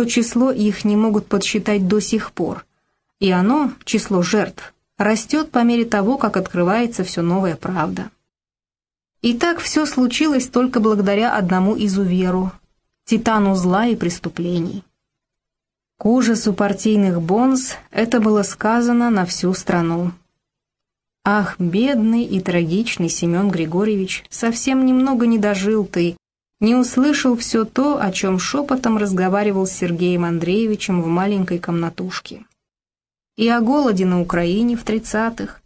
что число их не могут подсчитать до сих пор, и оно, число жертв, растет по мере того, как открывается все новая правда. И так все случилось только благодаря одному изуверу, титану зла и преступлений. К ужасу партийных бонз это было сказано на всю страну. Ах, бедный и трагичный Семен Григорьевич, совсем немного не дожил ты, не услышал все то, о чем шепотом разговаривал с Сергеем Андреевичем в маленькой комнатушке. И о голоде на Украине в тридцатых,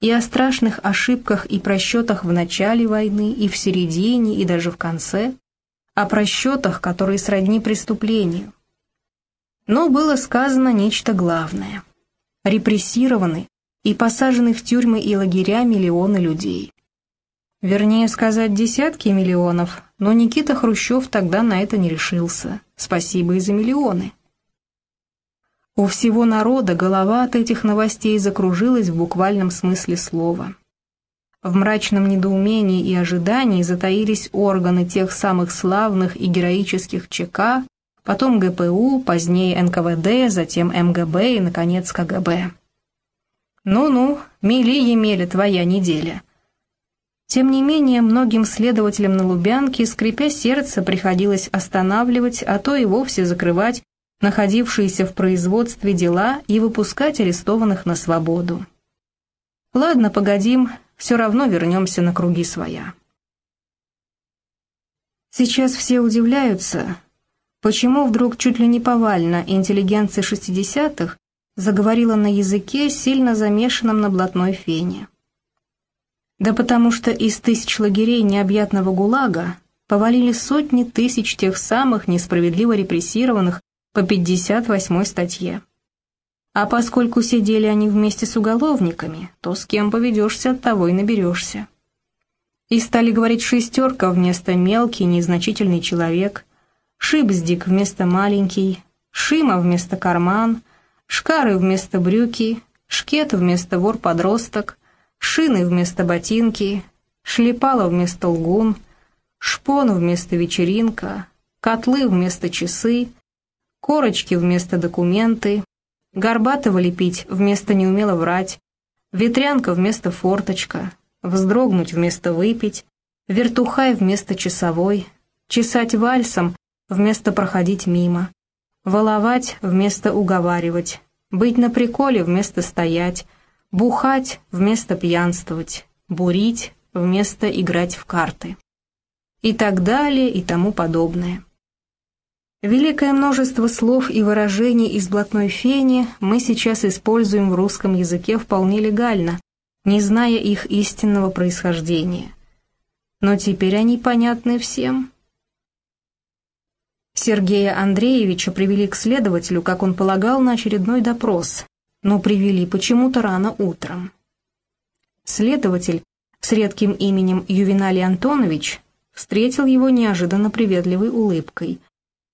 и о страшных ошибках и просчетах в начале войны, и в середине, и даже в конце, о просчетах, которые сродни преступлению. Но было сказано нечто главное. Репрессированы и посажены в тюрьмы и лагеря миллионы людей. Вернее сказать, десятки миллионов, но Никита Хрущев тогда на это не решился. Спасибо и за миллионы. У всего народа голова от этих новостей закружилась в буквальном смысле слова. В мрачном недоумении и ожидании затаились органы тех самых славных и героических ЧК, потом ГПУ, позднее НКВД, затем МГБ и, наконец, КГБ. «Ну-ну, мели Емеля твоя неделя». Тем не менее, многим следователям на Лубянке, скрипя сердце, приходилось останавливать, а то и вовсе закрывать находившиеся в производстве дела и выпускать арестованных на свободу. Ладно, погодим, все равно вернемся на круги своя. Сейчас все удивляются, почему вдруг чуть ли не повально интеллигенция шестидесятых заговорила на языке, сильно замешанном на блатной фене. Да потому что из тысяч лагерей необъятного ГУЛАГа повалили сотни тысяч тех самых несправедливо репрессированных по 58 статье. А поскольку сидели они вместе с уголовниками, то с кем поведешься, от того и наберешься. И стали говорить «шестерка» вместо «мелкий, незначительный человек», «шипздик» вместо «маленький», «шима» вместо «карман», «шкары» вместо «брюки», «шкет» вместо «вор-подросток», «шины» вместо «ботинки», «шлепала» вместо «лгун», «шпон» вместо «вечеринка», «котлы» вместо «часы», корочки вместо документы, горбатого лепить вместо неумело врать, ветрянка вместо форточка, вздрогнуть вместо выпить, вертухай вместо часовой, чесать вальсом вместо проходить мимо, воловать вместо уговаривать, быть на приколе вместо стоять, бухать вместо пьянствовать, бурить вместо играть в карты. И так далее и тому подобное. Великое множество слов и выражений из блатной фени мы сейчас используем в русском языке вполне легально, не зная их истинного происхождения. Но теперь они понятны всем. Сергея Андреевича привели к следователю, как он полагал, на очередной допрос, но привели почему-то рано утром. Следователь с редким именем Ювеналий Антонович встретил его неожиданно приветливой улыбкой –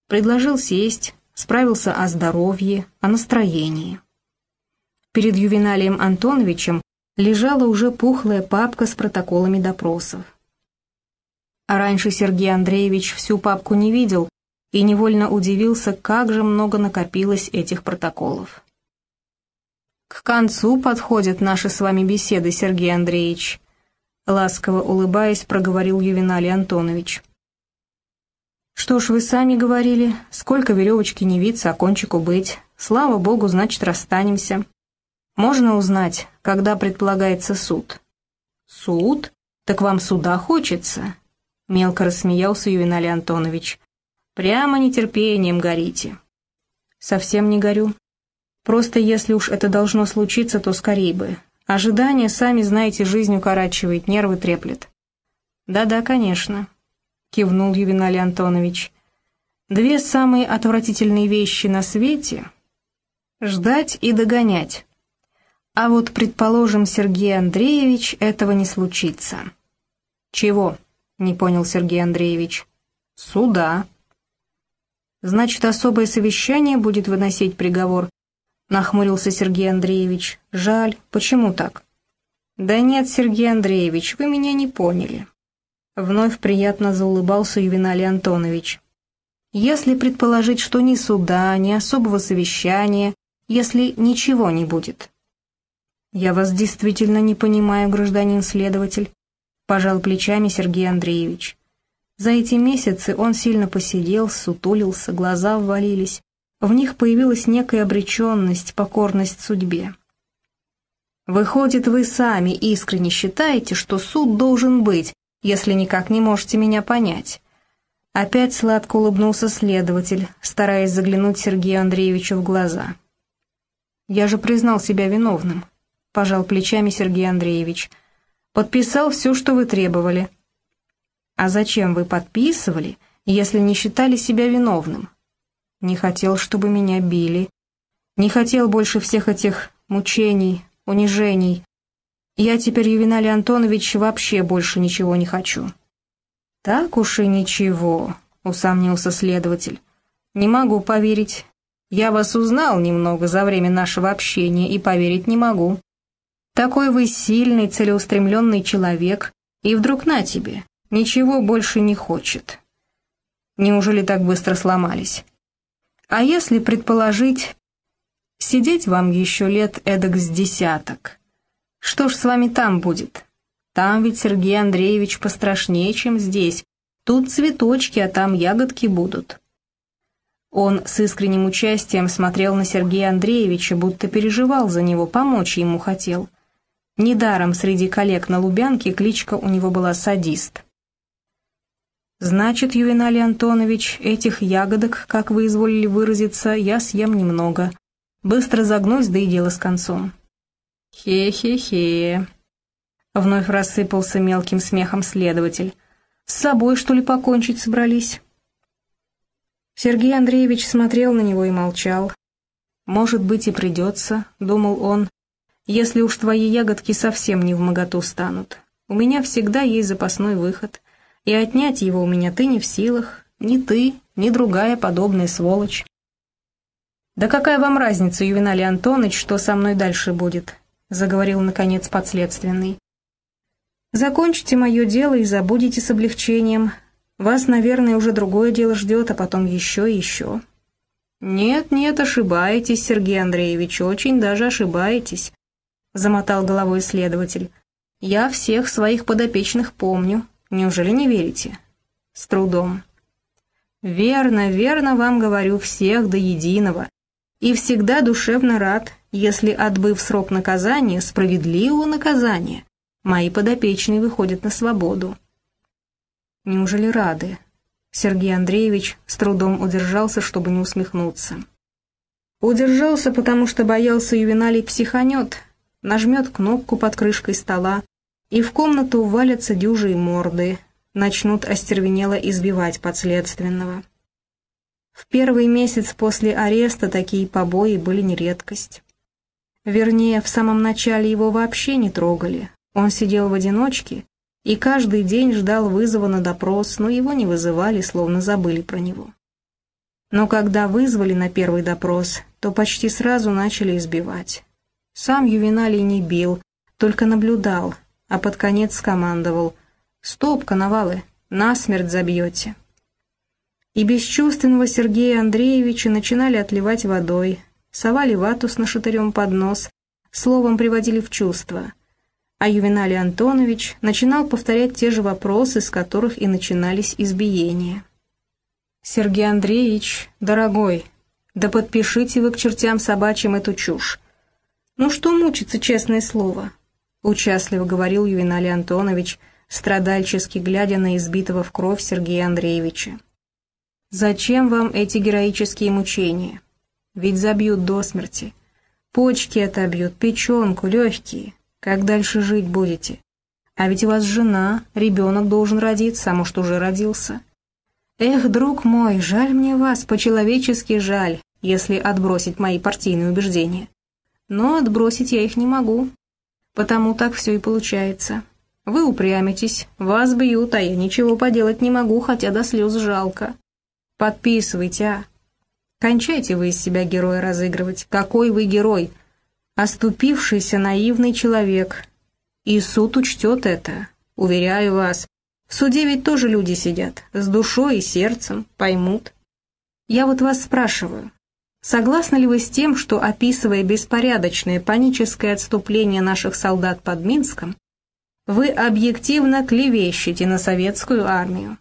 Предложил сесть, справился о здоровье, о настроении. Перед Ювеналием Антоновичем лежала уже пухлая папка с протоколами допросов. А раньше Сергей Андреевич всю папку не видел и невольно удивился, как же много накопилось этих протоколов. «К концу подходят наши с вами беседы, Сергей Андреевич», ласково улыбаясь, проговорил Ювеналий Антонович. «Что ж, вы сами говорили, сколько веревочки не виться, а кончику быть. Слава богу, значит, расстанемся. Можно узнать, когда предполагается суд?» «Суд? Так вам суда хочется?» Мелко рассмеялся Ювеналий Антонович. «Прямо нетерпением горите». «Совсем не горю. Просто если уж это должно случиться, то скорей бы. Ожидание, сами знаете, жизнь укорачивает, нервы треплет». «Да-да, конечно», кивнул Ювеналий Антонович. «Две самые отвратительные вещи на свете — ждать и догонять. А вот, предположим, Сергей Андреевич, этого не случится». «Чего?» — не понял Сергей Андреевич. «Суда». «Значит, особое совещание будет выносить приговор?» — нахмурился Сергей Андреевич. «Жаль. Почему так?» «Да нет, Сергей Андреевич, вы меня не поняли». Вновь приятно заулыбался Ювеналий Антонович. Если предположить, что ни суда, ни особого совещания, если ничего не будет. «Я вас действительно не понимаю, гражданин следователь», — пожал плечами Сергей Андреевич. За эти месяцы он сильно посидел, сутулился, глаза ввалились. В них появилась некая обреченность, покорность судьбе. «Выходит, вы сами искренне считаете, что суд должен быть, если никак не можете меня понять». Опять сладко улыбнулся следователь, стараясь заглянуть Сергею Андреевичу в глаза. «Я же признал себя виновным», — пожал плечами Сергей Андреевич. «Подписал все, что вы требовали». «А зачем вы подписывали, если не считали себя виновным?» «Не хотел, чтобы меня били. Не хотел больше всех этих мучений, унижений. Я теперь, Ювеналий Антонович, вообще больше ничего не хочу». «Так уж и ничего», — усомнился следователь. «Не могу поверить. Я вас узнал немного за время нашего общения и поверить не могу. Такой вы сильный, целеустремленный человек, и вдруг на тебе, ничего больше не хочет. Неужели так быстро сломались? А если предположить, сидеть вам еще лет эдак с десяток, что ж с вами там будет? Там ведь Сергей Андреевич пострашнее, чем здесь. Тут цветочки, а там ягодки будут. Он с искренним участием смотрел на Сергея Андреевича, будто переживал за него, помочь ему хотел. Недаром среди коллег на Лубянке кличка у него была «садист». «Значит, Ювеналий Антонович, этих ягодок, как вы изволили выразиться, я съем немного. Быстро загнусь, да и дело с концом». «Хе-хе-хе», — вновь рассыпался мелким смехом следователь. «С собой, что ли, покончить собрались?» Сергей Андреевич смотрел на него и молчал. «Может быть, и придется», — думал он, если уж твои ягодки совсем не в моготу станут. У меня всегда есть запасной выход, и отнять его у меня ты не в силах, ни ты, ни другая подобная сволочь. «Да какая вам разница, Ювеналий Антонович, что со мной дальше будет?» — заговорил, наконец, подследственный. «Закончите мое дело и забудете с облегчением. Вас, наверное, уже другое дело ждет, а потом еще и еще». «Нет, нет, ошибаетесь, Сергей Андреевич, очень даже ошибаетесь. — замотал головой следователь. «Я всех своих подопечных помню. Неужели не верите?» «С трудом». «Верно, верно вам говорю всех до единого. И всегда душевно рад, если, отбыв срок наказания, справедливого наказания, мои подопечные выходят на свободу». «Неужели рады?» Сергей Андреевич с трудом удержался, чтобы не усмехнуться. Удержался, потому что боялся ювеналий психанет, нажмет кнопку под крышкой стола, и в комнату валятся дюжи и морды, начнут остервенело избивать подследственного. В первый месяц после ареста такие побои были не редкость. Вернее, в самом начале его вообще не трогали. Он сидел в одиночке и каждый день ждал вызова на допрос, но его не вызывали, словно забыли про него. Но когда вызвали на первый допрос, то почти сразу начали избивать. Сам Ювеналий не бил, только наблюдал, а под конец скомандовал «Стоп, коновалы, насмерть забьете». И бесчувственного Сергея Андреевича начинали отливать водой, совали вату с нашатырем под нос, словом приводили в чувство. А Ювеналий Антонович начинал повторять те же вопросы, с которых и начинались избиения. «Сергей Андреевич, дорогой, да подпишите вы к чертям собачьим эту чушь. «Ну что мучиться, честное слово?» — участливо говорил Ювеналий Антонович, страдальчески глядя на избитого в кровь Сергея Андреевича. «Зачем вам эти героические мучения? Ведь забьют до смерти. Почки отобьют, печенку, легкие. Как дальше жить будете? А ведь у вас жена, ребенок должен родиться, а может, уже родился. Эх, друг мой, жаль мне вас, по-человечески жаль, если отбросить мои партийные убеждения но отбросить я их не могу. Потому так все и получается. Вы упрямитесь, вас бьют, а я ничего поделать не могу, хотя до слез жалко. Подписывайте, а. Кончайте вы из себя героя разыгрывать. Какой вы герой? Оступившийся наивный человек. И суд учтет это, уверяю вас. В суде ведь тоже люди сидят, с душой и сердцем, поймут. Я вот вас спрашиваю, согласны ли вы с тем, что, описывая беспорядочное паническое отступление наших солдат под Минском, вы объективно клевещете на советскую армию?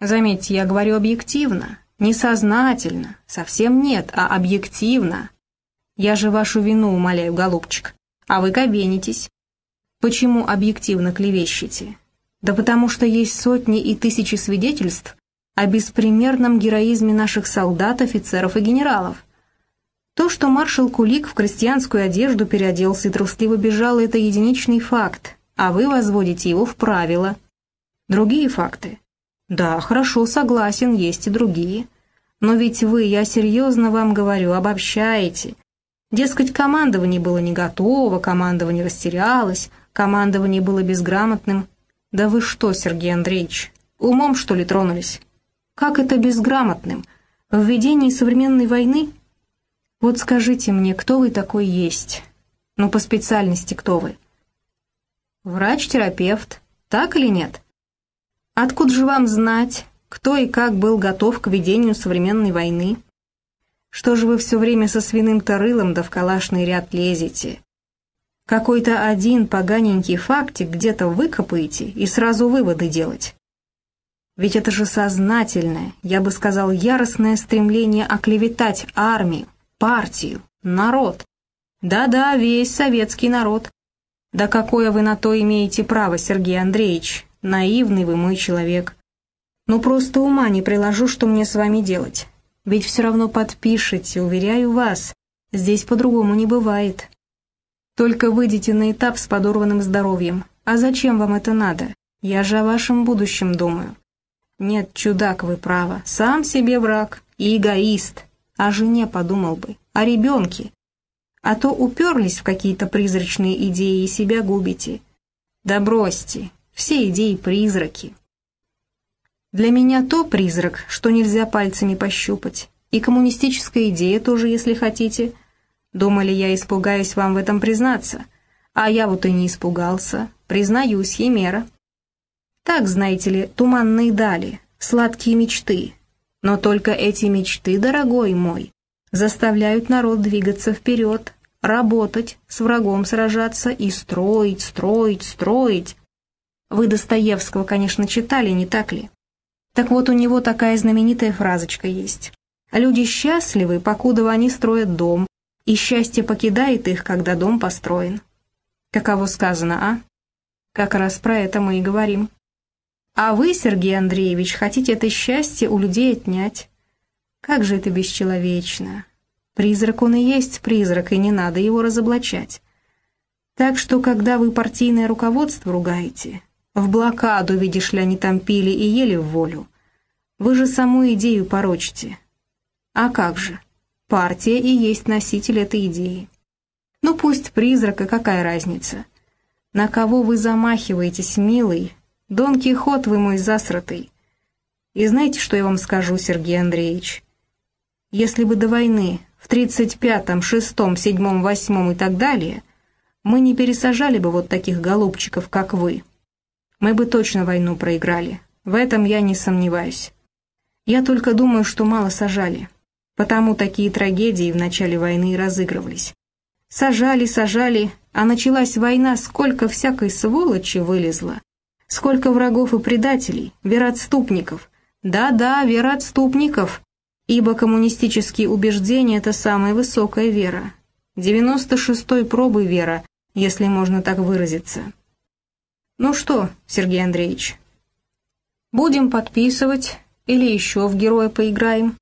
Заметьте, я говорю объективно, несознательно, совсем нет, а объективно. Я же вашу вину умоляю, голубчик, а вы кабенитесь. Почему объективно клевещете? Да потому что есть сотни и тысячи свидетельств о беспримерном героизме наших солдат, офицеров и генералов. То, что маршал Кулик в крестьянскую одежду переоделся и трусливо бежал, это единичный факт, а вы возводите его в правило. Другие факты. Да, хорошо, согласен, есть и другие. Но ведь вы, я серьезно вам говорю, обобщаете. Дескать, командование было не готово, командование растерялось, командование было безграмотным. Да вы что, Сергей Андреевич, умом, что ли, тронулись? Как это безграмотным? В ведении современной войны? Вот скажите мне, кто вы такой есть? Ну, по специальности кто вы? Врач-терапевт, так или нет? Откуда же вам знать, кто и как был готов к ведению современной войны? Что же вы все время со свиным-то да в калашный ряд лезете? Какой-то один поганенький фактик где-то выкопаете и сразу выводы делать. Ведь это же сознательное, я бы сказал, яростное стремление оклеветать армию, партию, народ. Да-да, весь советский народ. Да какое вы на то имеете право, Сергей Андреевич? Наивный вы мой человек. Ну просто ума не приложу, что мне с вами делать. Ведь все равно подпишете, уверяю вас. Здесь по-другому не бывает. Только выйдите на этап с подорванным здоровьем. А зачем вам это надо? Я же о вашем будущем думаю. Нет, чудак вы право, сам себе враг и эгоист. О жене подумал бы, о ребенке. А то уперлись в какие-то призрачные идеи и себя губите. Да бросьте, все идеи призраки. Для меня то призрак, что нельзя пальцами пощупать, и коммунистическая идея тоже, если хотите. Думали, я испугаюсь вам в этом признаться, а я вот и не испугался, признаюсь, Емера. Так, знаете ли, туманные дали, сладкие мечты. Но только эти мечты, дорогой мой, заставляют народ двигаться вперед, работать, с врагом сражаться и строить, строить, строить. Вы Достоевского, конечно, читали, не так ли? Так вот, у него такая знаменитая фразочка есть. Люди счастливы, покуда они строят дом, и счастье покидает их, когда дом построен. Каково сказано, а? Как раз про это мы и говорим. А вы, Сергей Андреевич, хотите это счастье у людей отнять. Как же это бесчеловечно. Призрак он и есть призрак, и не надо его разоблачать. Так что, когда вы партийное руководство ругаете, в блокаду, видишь ли, они там пили и ели в волю, вы же саму идею порочите. А как же? Партия и есть носитель этой идеи. Ну пусть призрака, какая разница? На кого вы замахиваетесь, милый, Дон Кихот вы мой засратый. И знаете, что я вам скажу, Сергей Андреевич? Если бы до войны, в 35-м, 6-м, 7-м, 8-м и так далее, мы не пересажали бы вот таких голубчиков, как вы, мы бы точно войну проиграли. В этом я не сомневаюсь. Я только думаю, что мало сажали. Потому такие трагедии в начале войны и разыгрывались. Сажали, сажали, а началась война, сколько всякой сволочи вылезло. Сколько врагов и предателей, вероотступников. Да-да, вероотступников, ибо коммунистические убеждения – это самая высокая вера. 96-й пробы вера, если можно так выразиться. Ну что, Сергей Андреевич, будем подписывать или еще в героя поиграем?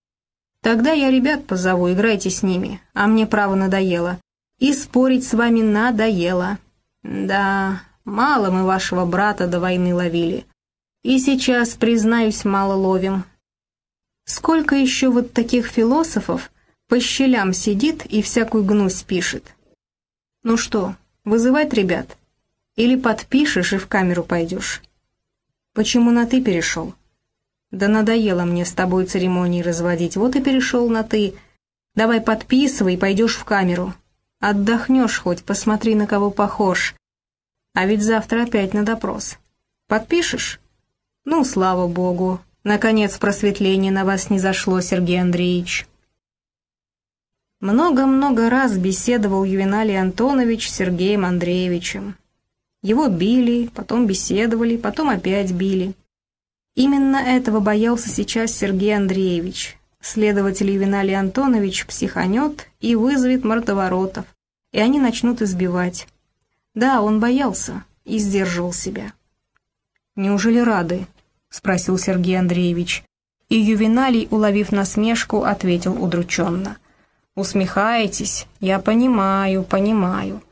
Тогда я ребят позову, играйте с ними, а мне право надоело. И спорить с вами надоело. Да, Мало мы вашего брата до войны ловили. И сейчас, признаюсь, мало ловим. Сколько еще вот таких философов по щелям сидит и всякую гнусь пишет? Ну что, вызывать ребят? Или подпишешь и в камеру пойдешь? Почему на «ты» перешел? Да надоело мне с тобой церемонии разводить, вот и перешел на «ты». Давай подписывай, пойдешь в камеру. Отдохнешь хоть, посмотри, на кого похож. А ведь завтра опять на допрос. Подпишешь? Ну, слава богу. Наконец просветление на вас не зашло, Сергей Андреевич. Много-много раз беседовал Ювеналий Антонович с Сергеем Андреевичем. Его били, потом беседовали, потом опять били. Именно этого боялся сейчас Сергей Андреевич. Следователь Ювеналий Антонович психанет и вызовет мордоворотов, и они начнут избивать. Да, он боялся и сдерживал себя. «Неужели рады?» — спросил Сергей Андреевич. И Ювеналий, уловив насмешку, ответил удрученно. «Усмехаетесь? Я понимаю, понимаю.